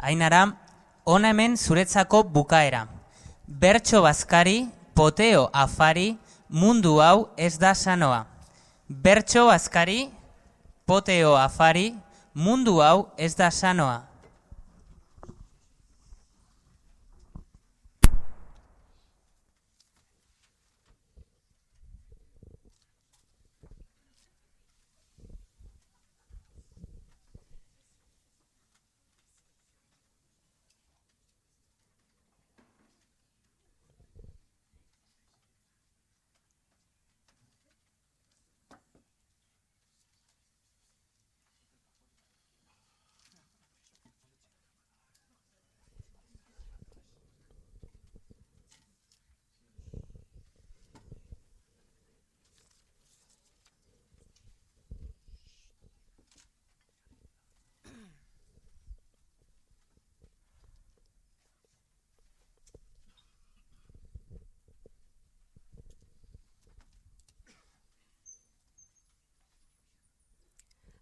Ainara, ona hemen zuretzako bukaera. Bertso bazkari, poteo afari, mundu hau ez da sanoa. Bertso bazkari, poteo afari, mundu hau ez da sanoa.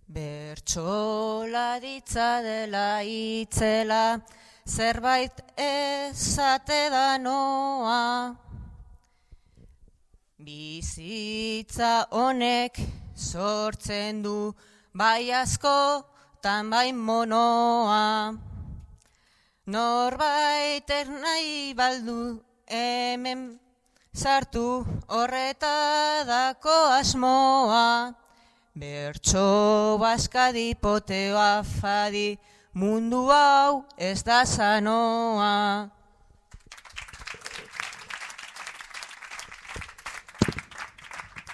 Bertsola ditza dela itzela, zerbait esate da noa. Bizitza honek sortzen du bai asko tan bai monoa. Norbait nahi baldu hemen sartu horretadako asmoa. Bertso baskadi poteo afadi, mundu hau ez da sanoa.